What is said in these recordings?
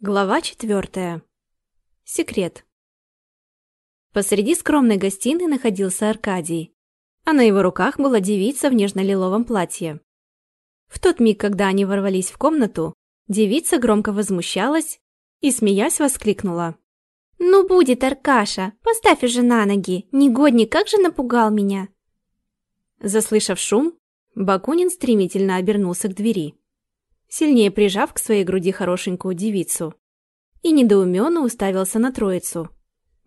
Глава четвертая. Секрет. Посреди скромной гостиной находился Аркадий, а на его руках была девица в нежно-лиловом платье. В тот миг, когда они ворвались в комнату, девица громко возмущалась и, смеясь, воскликнула. «Ну будет, Аркаша, поставь уже на ноги, негодник, как же напугал меня!» Заслышав шум, Бакунин стремительно обернулся к двери сильнее прижав к своей груди хорошенькую девицу, и недоуменно уставился на троицу,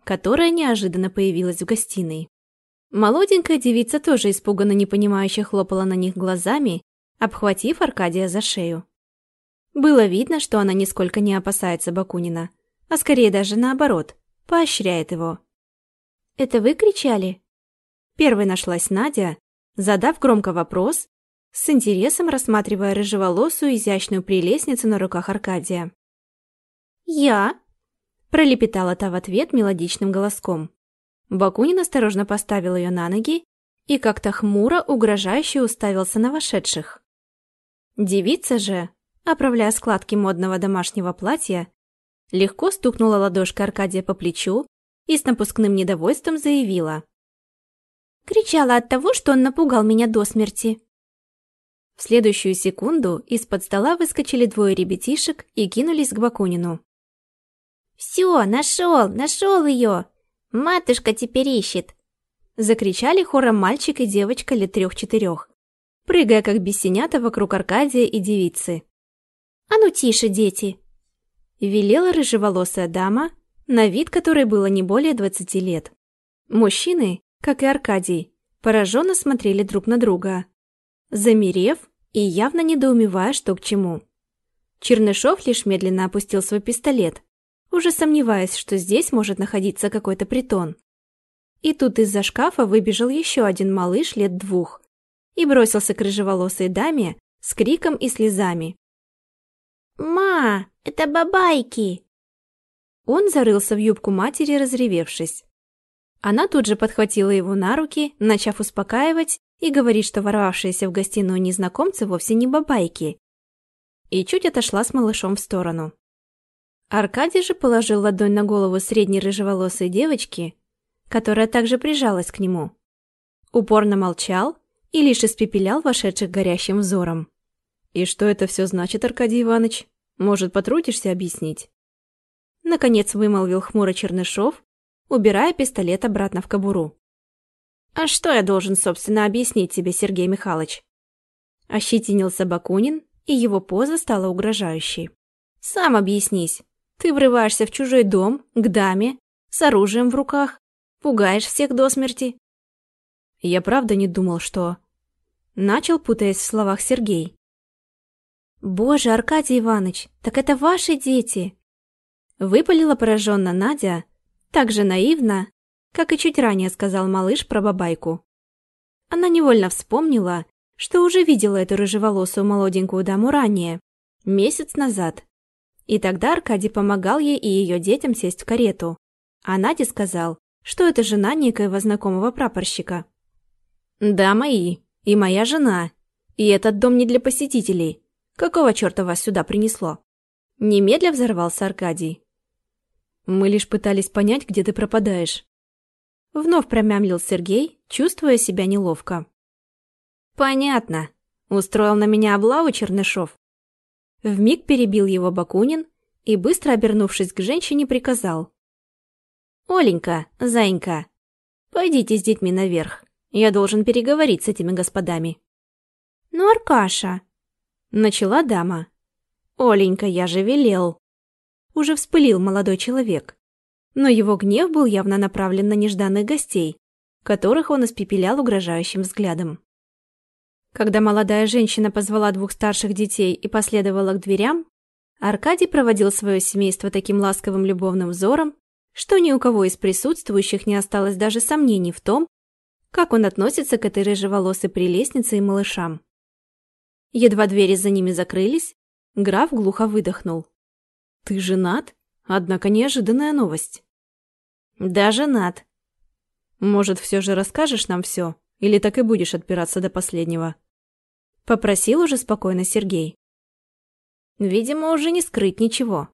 которая неожиданно появилась в гостиной. Молоденькая девица тоже испуганно непонимающе хлопала на них глазами, обхватив Аркадия за шею. Было видно, что она нисколько не опасается Бакунина, а скорее даже наоборот, поощряет его. «Это вы кричали?» Первой нашлась Надя, задав громко вопрос с интересом рассматривая рыжеволосую изящную прелестницу на руках Аркадия. «Я?» – пролепетала та в ответ мелодичным голоском. Бакунин осторожно поставил ее на ноги и как-то хмуро, угрожающе уставился на вошедших. Девица же, оправляя складки модного домашнего платья, легко стукнула ладошкой Аркадия по плечу и с напускным недовольством заявила. «Кричала от того, что он напугал меня до смерти». Следующую секунду из-под стола выскочили двое ребятишек и кинулись к Бакунину. «Все, нашел, нашел ее! Матушка теперь ищет!» Закричали хором мальчик и девочка лет трех-четырех, прыгая как бесенята вокруг Аркадия и девицы. «А ну тише, дети!» Велела рыжеволосая дама, на вид которой было не более двадцати лет. Мужчины, как и Аркадий, пораженно смотрели друг на друга, замерев и явно недоумевая, что к чему. Чернышов лишь медленно опустил свой пистолет, уже сомневаясь, что здесь может находиться какой-то притон. И тут из-за шкафа выбежал еще один малыш лет двух и бросился к рыжеволосой даме с криком и слезами. «Ма, это бабайки!» Он зарылся в юбку матери, разревевшись. Она тут же подхватила его на руки, начав успокаивать и говорит, что ворвавшиеся в гостиную незнакомцы вовсе не бабайки. И чуть отошла с малышом в сторону. Аркадий же положил ладонь на голову средней рыжеволосой девочки, которая также прижалась к нему. Упорно молчал и лишь испепелял вошедших горящим взором. «И что это все значит, Аркадий Иванович? Может, потрудишься объяснить?» Наконец вымолвил хмуро Чернышов, убирая пистолет обратно в кобуру. «А что я должен, собственно, объяснить тебе, Сергей Михайлович?» Ощетинился Бакунин, и его поза стала угрожающей. «Сам объяснись. Ты врываешься в чужой дом, к даме, с оружием в руках, пугаешь всех до смерти». Я правда не думал, что... Начал, путаясь в словах Сергей. «Боже, Аркадий Иванович, так это ваши дети!» Выпалила пораженно Надя, так же наивно, как и чуть ранее сказал малыш про бабайку. Она невольно вспомнила, что уже видела эту рыжеволосую молоденькую даму ранее, месяц назад. И тогда Аркадий помогал ей и ее детям сесть в карету. А Наде сказал, что это жена некоего знакомого прапорщика. «Да, мои. И моя жена. И этот дом не для посетителей. Какого черта вас сюда принесло?» Немедля взорвался Аркадий. «Мы лишь пытались понять, где ты пропадаешь. Вновь промямлил Сергей, чувствуя себя неловко. «Понятно. Устроил на меня облаву Чернышов?» Вмиг перебил его Бакунин и, быстро обернувшись к женщине, приказал. «Оленька, зайенька, пойдите с детьми наверх. Я должен переговорить с этими господами». «Ну, Аркаша...» Начала дама. «Оленька, я же велел». Уже вспылил молодой человек но его гнев был явно направлен на нежданных гостей, которых он испепелял угрожающим взглядом. Когда молодая женщина позвала двух старших детей и последовала к дверям, Аркадий проводил свое семейство таким ласковым любовным взором, что ни у кого из присутствующих не осталось даже сомнений в том, как он относится к этой рыжеволосой прелестнице и малышам. Едва двери за ними закрылись, граф глухо выдохнул. «Ты женат?» Однако неожиданная новость. Да, женат. Может, все же расскажешь нам все, или так и будешь отпираться до последнего? Попросил уже спокойно Сергей. Видимо, уже не скрыть ничего.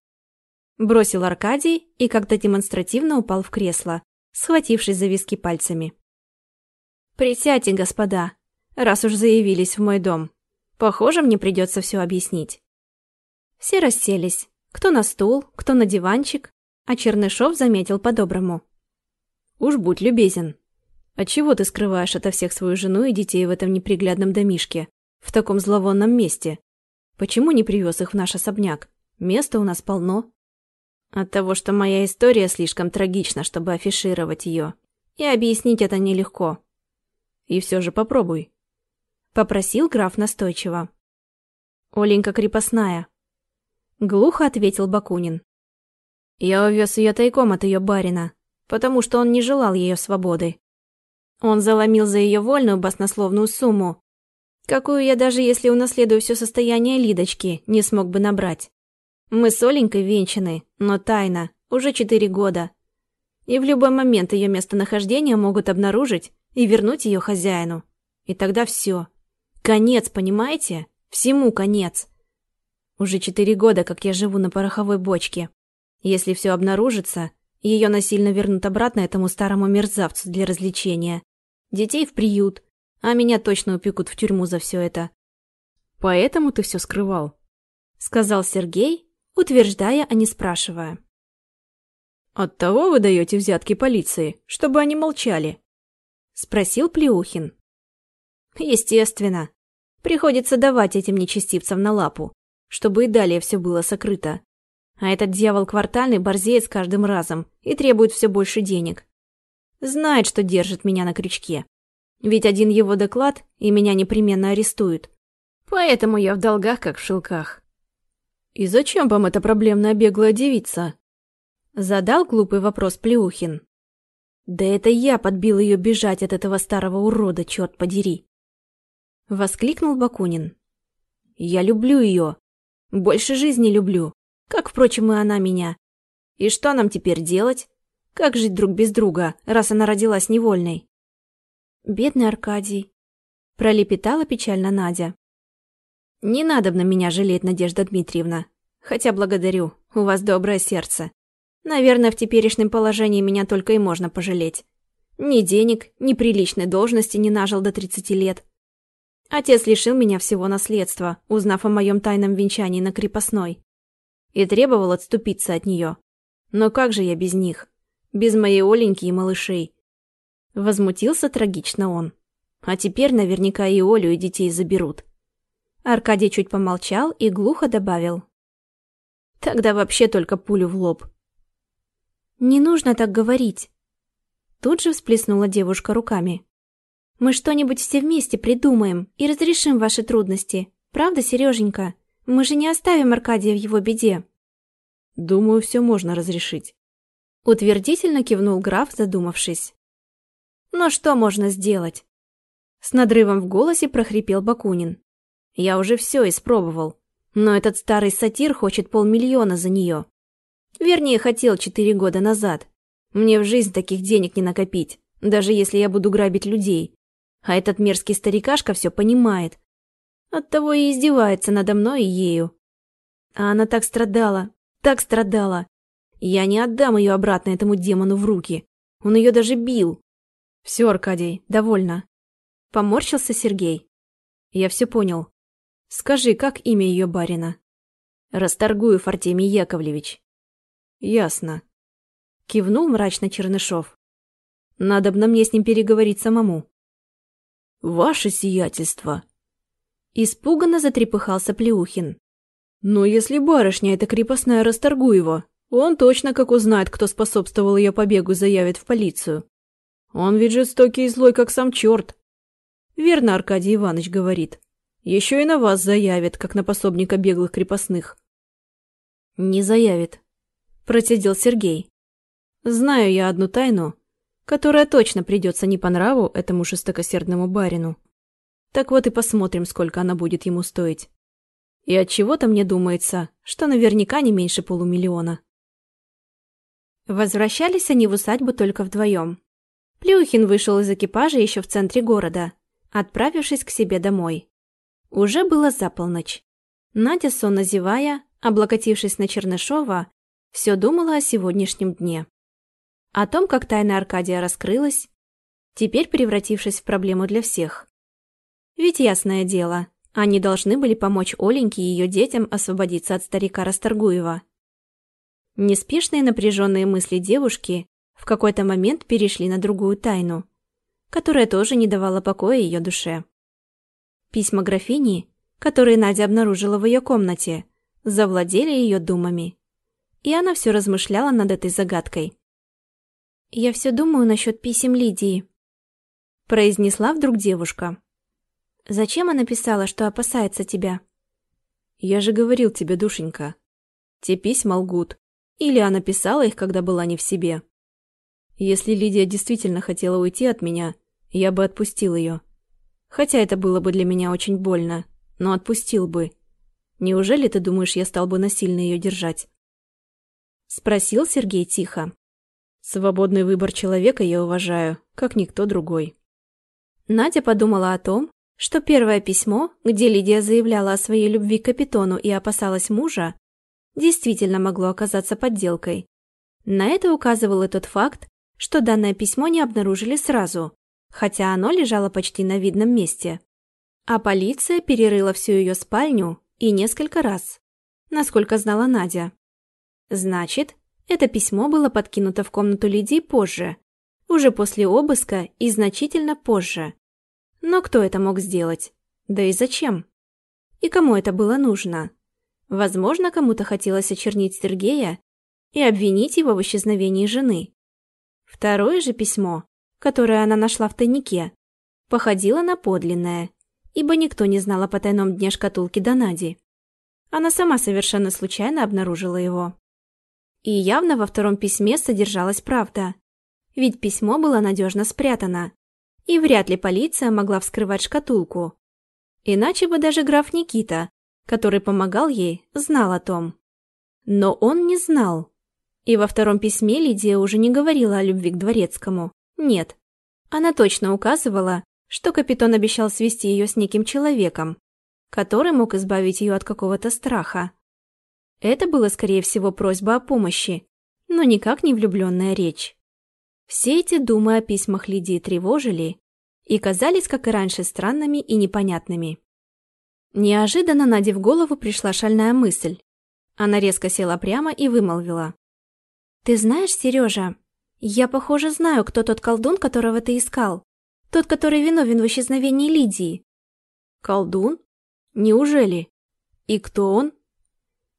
Бросил Аркадий и как-то демонстративно упал в кресло, схватившись за виски пальцами. «Присядьте, господа, раз уж заявились в мой дом. Похоже, мне придется все объяснить». Все расселись, кто на стул, кто на диванчик, а Чернышов заметил по-доброму. «Уж будь любезен. Отчего ты скрываешь ото всех свою жену и детей в этом неприглядном домишке, в таком зловонном месте? Почему не привез их в наш особняк? Места у нас полно». «От того, что моя история слишком трагична, чтобы афишировать ее. И объяснить это нелегко. И все же попробуй», — попросил граф настойчиво. «Оленька крепостная», — глухо ответил Бакунин. «Я увез ее тайком от ее барина, потому что он не желал ее свободы. Он заломил за ее вольную баснословную сумму, какую я даже если унаследую все состояние Лидочки, не смог бы набрать. Мы с Оленькой венчаны, но тайно, уже четыре года. И в любой момент ее местонахождение могут обнаружить и вернуть ее хозяину. И тогда все. Конец, понимаете? Всему конец. Уже четыре года, как я живу на пороховой бочке. Если все обнаружится, ее насильно вернут обратно этому старому мерзавцу для развлечения детей в приют, а меня точно упекут в тюрьму за все это. Поэтому ты все скрывал, сказал Сергей, утверждая, а не спрашивая. От того вы даете взятки полиции, чтобы они молчали? Спросил Плеухин. Естественно. Приходится давать этим нечестивцам на лапу, чтобы и далее все было сокрыто. А этот дьявол квартальный борзеет с каждым разом и требует все больше денег. Знает, что держит меня на крючке. Ведь один его доклад, и меня непременно арестуют. Поэтому я в долгах, как в шелках. «И зачем вам эта проблемная беглая девица?» Задал глупый вопрос Плеухин. «Да это я подбил ее бежать от этого старого урода, черт подери!» Воскликнул Бакунин. «Я люблю ее. Больше жизни люблю. Как, впрочем, и она меня. И что нам теперь делать? Как жить друг без друга, раз она родилась невольной? Бедный Аркадий. Пролепетала печально Надя. Не надо на меня жалеть, Надежда Дмитриевна. Хотя благодарю, у вас доброе сердце. Наверное, в теперешнем положении меня только и можно пожалеть. Ни денег, ни приличной должности не нажил до 30 лет. Отец лишил меня всего наследства, узнав о моем тайном венчании на крепостной. И требовал отступиться от нее. Но как же я без них? без моей Оленьки и малышей. Возмутился трагично он. А теперь наверняка и Олю, и детей заберут. Аркадий чуть помолчал и глухо добавил. Тогда вообще только пулю в лоб. «Не нужно так говорить!» Тут же всплеснула девушка руками. «Мы что-нибудь все вместе придумаем и разрешим ваши трудности. Правда, Сереженька? Мы же не оставим Аркадия в его беде». «Думаю, все можно разрешить», Утвердительно кивнул граф, задумавшись. «Но что можно сделать?» С надрывом в голосе прохрипел Бакунин. «Я уже все испробовал, но этот старый сатир хочет полмиллиона за нее. Вернее, хотел четыре года назад. Мне в жизнь таких денег не накопить, даже если я буду грабить людей. А этот мерзкий старикашка все понимает. Оттого и издевается надо мной и ею. А она так страдала, так страдала. Я не отдам ее обратно этому демону в руки. Он ее даже бил. Все, Аркадий, довольно. Поморщился Сергей. Я все понял. Скажи, как имя ее барина? Расторгуев Артемий Яковлевич. Ясно. Кивнул мрачно Чернышов. Надо бы мне с ним переговорить самому. Ваше сиятельство. Испуганно затрепыхался Плеухин. Но если барышня эта крепостная Расторгуева, он точно, как узнает, кто способствовал ее побегу, заявит в полицию. Он ведь жестокий и злой, как сам черт. Верно Аркадий Иванович говорит. Еще и на вас заявит, как на пособника беглых крепостных. Не заявит, процедил Сергей. Знаю я одну тайну, которая точно придется не по нраву этому жестокосердному барину. Так вот и посмотрим, сколько она будет ему стоить. И от чего-то мне думается, что наверняка не меньше полумиллиона. Возвращались они в усадьбу только вдвоем. Плюхин вышел из экипажа еще в центре города, отправившись к себе домой. Уже было за полночь. Надя, сонно зевая, облокотившись на Чернышова, все думала о сегодняшнем дне. О том, как тайна Аркадия раскрылась, теперь превратившись в проблему для всех. Ведь ясное дело, они должны были помочь Оленьке и ее детям освободиться от старика Расторгуева. Неспешные напряженные мысли девушки в какой-то момент перешли на другую тайну, которая тоже не давала покоя ее душе. Письма графини, которые Надя обнаружила в ее комнате, завладели ее думами. И она все размышляла над этой загадкой. «Я все думаю насчет писем Лидии», – произнесла вдруг девушка. Зачем она писала, что опасается тебя? Я же говорил тебе, душенька. Те письма лгут. Или она писала их, когда была не в себе. Если Лидия действительно хотела уйти от меня, я бы отпустил ее. Хотя это было бы для меня очень больно, но отпустил бы. Неужели ты думаешь, я стал бы насильно ее держать? Спросил Сергей тихо. Свободный выбор человека я уважаю, как никто другой. Надя подумала о том, что первое письмо, где Лидия заявляла о своей любви к капитону и опасалась мужа, действительно могло оказаться подделкой. На это указывал и тот факт, что данное письмо не обнаружили сразу, хотя оно лежало почти на видном месте. А полиция перерыла всю ее спальню и несколько раз, насколько знала Надя. Значит, это письмо было подкинуто в комнату Лидии позже, уже после обыска и значительно позже, но кто это мог сделать? Да и зачем? И кому это было нужно? Возможно, кому-то хотелось очернить Сергея и обвинить его в исчезновении жены. Второе же письмо, которое она нашла в тайнике, походило на подлинное, ибо никто не знал о потайном дне шкатулки Донади. Она сама совершенно случайно обнаружила его. И явно во втором письме содержалась правда, ведь письмо было надежно спрятано, и вряд ли полиция могла вскрывать шкатулку. Иначе бы даже граф Никита, который помогал ей, знал о том. Но он не знал. И во втором письме Лидия уже не говорила о любви к Дворецкому. Нет. Она точно указывала, что капитан обещал свести ее с неким человеком, который мог избавить ее от какого-то страха. Это было, скорее всего, просьба о помощи, но никак не влюбленная речь. Все эти думы о письмах Лидии тревожили и казались, как и раньше, странными и непонятными. Неожиданно Наде в голову пришла шальная мысль. Она резко села прямо и вымолвила. «Ты знаешь, Сережа, я, похоже, знаю, кто тот колдун, которого ты искал. Тот, который виновен в исчезновении Лидии». «Колдун? Неужели? И кто он?»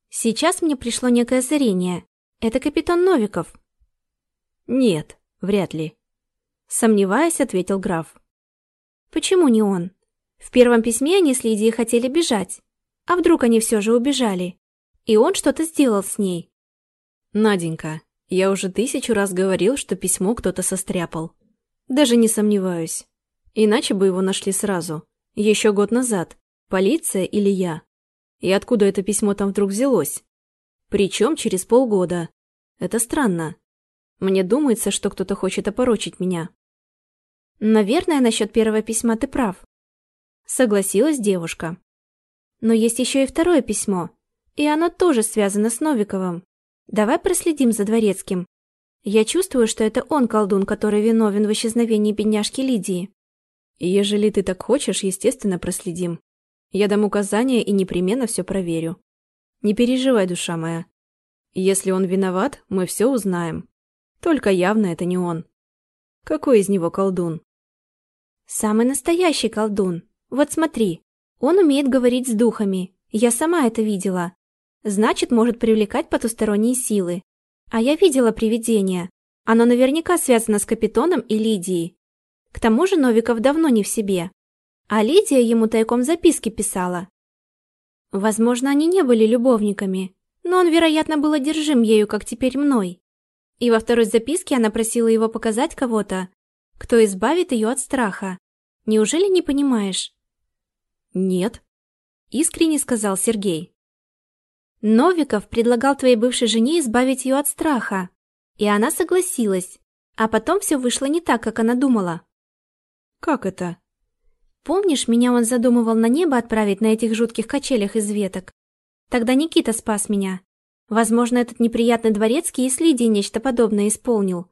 «Сейчас мне пришло некое озарение. Это капитан Новиков». «Нет, Вряд ли. Сомневаясь, ответил граф. Почему не он? В первом письме они с Лидией хотели бежать. А вдруг они все же убежали? И он что-то сделал с ней. Наденька, я уже тысячу раз говорил, что письмо кто-то состряпал. Даже не сомневаюсь. Иначе бы его нашли сразу. Еще год назад. Полиция или я. И откуда это письмо там вдруг взялось? Причем через полгода. Это странно. Мне думается, что кто-то хочет опорочить меня. Наверное, насчет первого письма ты прав. Согласилась девушка. Но есть еще и второе письмо, и оно тоже связано с Новиковым. Давай проследим за Дворецким. Я чувствую, что это он колдун, который виновен в исчезновении бедняжки Лидии. Ежели ты так хочешь, естественно, проследим. Я дам указания и непременно все проверю. Не переживай, душа моя. Если он виноват, мы все узнаем. Только явно это не он. Какой из него колдун? Самый настоящий колдун. Вот смотри, он умеет говорить с духами. Я сама это видела. Значит, может привлекать потусторонние силы. А я видела привидение. Оно наверняка связано с Капитоном и Лидией. К тому же Новиков давно не в себе. А Лидия ему тайком записки писала. Возможно, они не были любовниками, но он, вероятно, был одержим ею, как теперь мной. И во второй записке она просила его показать кого-то, кто избавит ее от страха. Неужели не понимаешь? Нет, искренне сказал Сергей. Новиков предлагал твоей бывшей жене избавить ее от страха. И она согласилась. А потом все вышло не так, как она думала. Как это? Помнишь, меня он задумывал на небо отправить на этих жутких качелях из веток? Тогда Никита спас меня. Возможно, этот неприятный дворецкий и с Лидией нечто подобное исполнил,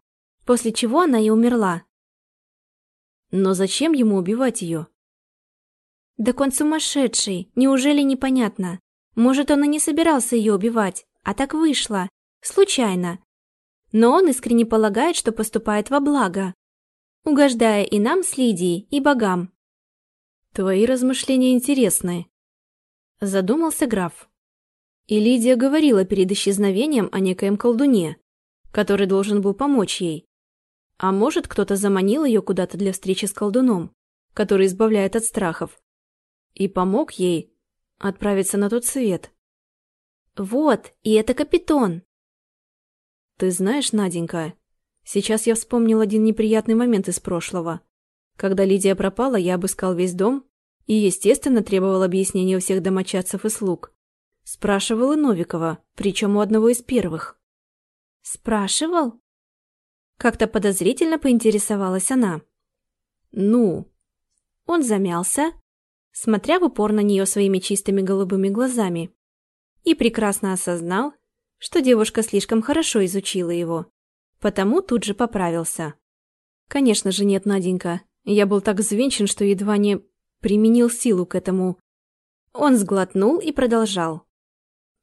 после чего она и умерла. Но зачем ему убивать ее? Да он сумасшедший, неужели непонятно? Может, он и не собирался ее убивать, а так вышло, случайно. Но он искренне полагает, что поступает во благо, угождая и нам с Лидией, и богам. Твои размышления интересны. Задумался граф. И Лидия говорила перед исчезновением о некоем колдуне, который должен был помочь ей. А может, кто-то заманил ее куда-то для встречи с колдуном, который избавляет от страхов, и помог ей отправиться на тот свет. Вот, и это капитон. Ты знаешь, Наденька, сейчас я вспомнил один неприятный момент из прошлого. Когда Лидия пропала, я обыскал весь дом и, естественно, требовал объяснения у всех домочадцев и слуг. Спрашивал и Новикова, причем у одного из первых. Спрашивал? Как-то подозрительно поинтересовалась она. «Ну?» Он замялся, смотря в упор на нее своими чистыми голубыми глазами, и прекрасно осознал, что девушка слишком хорошо изучила его, потому тут же поправился. «Конечно же нет, Наденька. Я был так взвинчен, что едва не применил силу к этому...» Он сглотнул и продолжал.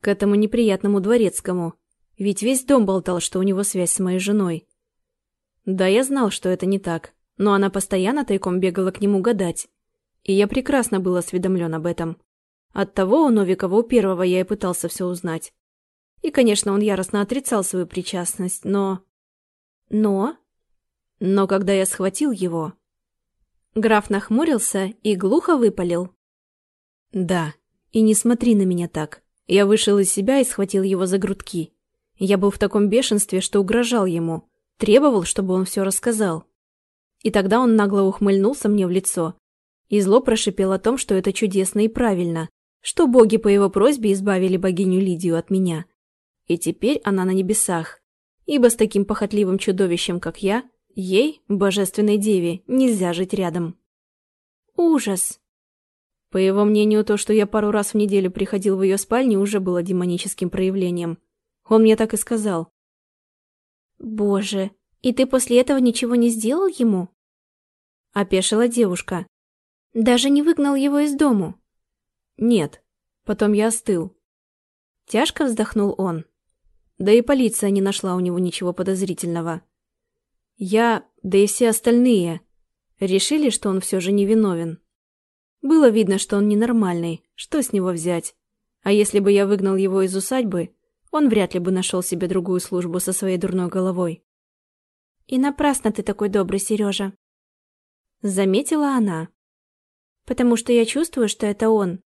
«К этому неприятному дворецкому. Ведь весь дом болтал, что у него связь с моей женой. Да, я знал, что это не так, но она постоянно тайком бегала к нему гадать. И я прекрасно был осведомлен об этом. Оттого у Новикова у первого я и пытался все узнать. И, конечно, он яростно отрицал свою причастность, но... Но? Но когда я схватил его... Граф нахмурился и глухо выпалил. Да, и не смотри на меня так. Я вышел из себя и схватил его за грудки. Я был в таком бешенстве, что угрожал ему, Требовал, чтобы он все рассказал. И тогда он нагло ухмыльнулся мне в лицо и зло прошипел о том, что это чудесно и правильно, что боги по его просьбе избавили богиню Лидию от меня. И теперь она на небесах, ибо с таким похотливым чудовищем, как я, ей, божественной деве, нельзя жить рядом. Ужас! По его мнению, то, что я пару раз в неделю приходил в ее спальню, уже было демоническим проявлением. Он мне так и сказал. «Боже, и ты после этого ничего не сделал ему?» Опешила девушка. «Даже не выгнал его из дому?» «Нет. Потом я остыл». Тяжко вздохнул он. Да и полиция не нашла у него ничего подозрительного. Я, да и все остальные, решили, что он все же невиновен. Было видно, что он ненормальный, что с него взять? А если бы я выгнал его из усадьбы, он вряд ли бы нашел себе другую службу со своей дурной головой. «И напрасно ты такой добрый, Сережа», — заметила она. «Потому что я чувствую, что это он.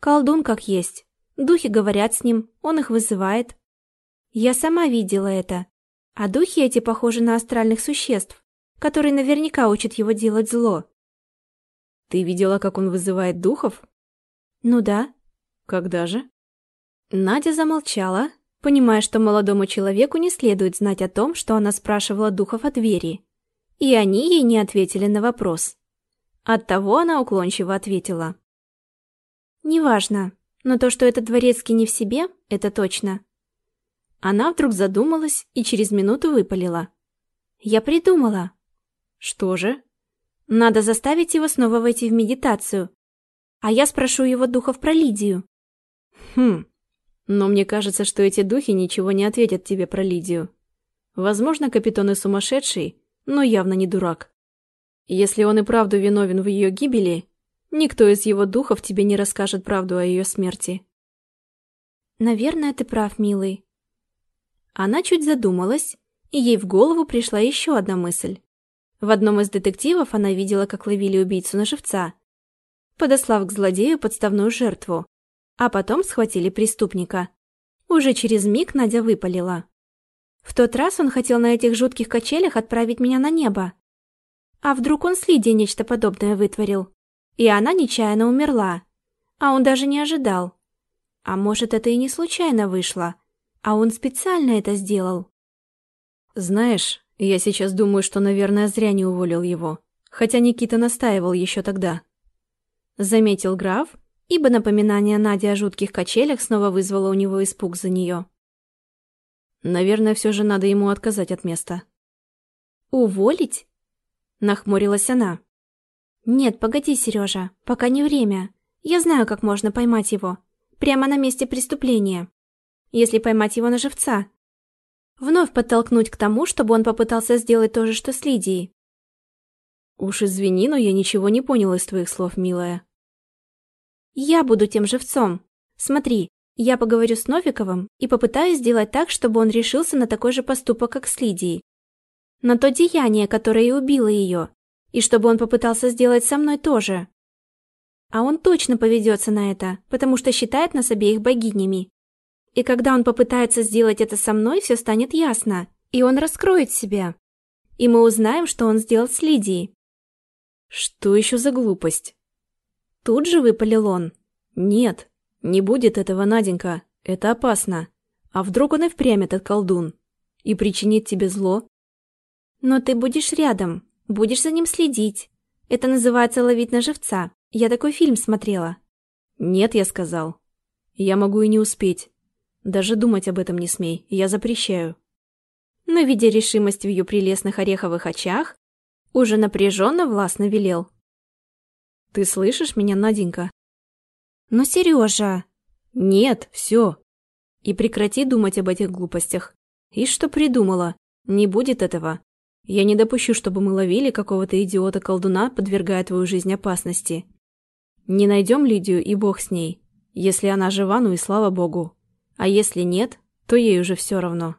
Колдун как есть. Духи говорят с ним, он их вызывает. Я сама видела это. А духи эти похожи на астральных существ, которые наверняка учат его делать зло». «Ты видела, как он вызывает духов?» «Ну да». «Когда же?» Надя замолчала, понимая, что молодому человеку не следует знать о том, что она спрашивала духов о двери. И они ей не ответили на вопрос. Оттого она уклончиво ответила. «Неважно, но то, что этот дворецкий не в себе, это точно». Она вдруг задумалась и через минуту выпалила. «Я придумала». «Что же?» «Надо заставить его снова войти в медитацию. А я спрошу его духов про Лидию». «Хм, но мне кажется, что эти духи ничего не ответят тебе про Лидию. Возможно, капитан и сумасшедший, но явно не дурак. Если он и правду виновен в ее гибели, никто из его духов тебе не расскажет правду о ее смерти. Наверное, ты прав, милый. Она чуть задумалась, и ей в голову пришла еще одна мысль. В одном из детективов она видела, как ловили убийцу на живца, подослав к злодею подставную жертву а потом схватили преступника. Уже через миг Надя выпалила. В тот раз он хотел на этих жутких качелях отправить меня на небо. А вдруг он с Лидией нечто подобное вытворил? И она нечаянно умерла. А он даже не ожидал. А может, это и не случайно вышло, а он специально это сделал. Знаешь, я сейчас думаю, что, наверное, зря не уволил его. Хотя Никита настаивал еще тогда. Заметил граф ибо напоминание Нади о жутких качелях снова вызвало у него испуг за нее. Наверное, все же надо ему отказать от места. «Уволить?» – нахмурилась она. «Нет, погоди, Сережа, пока не время. Я знаю, как можно поймать его. Прямо на месте преступления. Если поймать его на живца. Вновь подтолкнуть к тому, чтобы он попытался сделать то же, что с Лидией. Уж извини, но я ничего не понял из твоих слов, милая. Я буду тем живцом. Смотри, я поговорю с Новиковым и попытаюсь сделать так, чтобы он решился на такой же поступок, как с Лидией. На то деяние, которое и убило ее. И чтобы он попытался сделать со мной тоже. А он точно поведется на это, потому что считает нас обеих богинями. И когда он попытается сделать это со мной, все станет ясно, и он раскроет себя. И мы узнаем, что он сделал с Лидией. Что еще за глупость? Тут же выпалил он. Нет, не будет этого, Наденька. Это опасно. А вдруг он и впрямь этот колдун? И причинит тебе зло? Но ты будешь рядом, будешь за ним следить. Это называется ловить на живца. Я такой фильм смотрела. Нет, я сказал. Я могу и не успеть. Даже думать об этом не смей, я запрещаю. Но, видя решимость в ее прелестных ореховых очах, уже напряженно властно велел. «Ты слышишь меня, Наденька?» «Ну, Сережа!» «Нет, все. И прекрати думать об этих глупостях. И что придумала? Не будет этого. Я не допущу, чтобы мы ловили какого-то идиота-колдуна, подвергая твою жизнь опасности. Не найдем Лидию и бог с ней. Если она жива, ну и слава богу. А если нет, то ей уже все равно».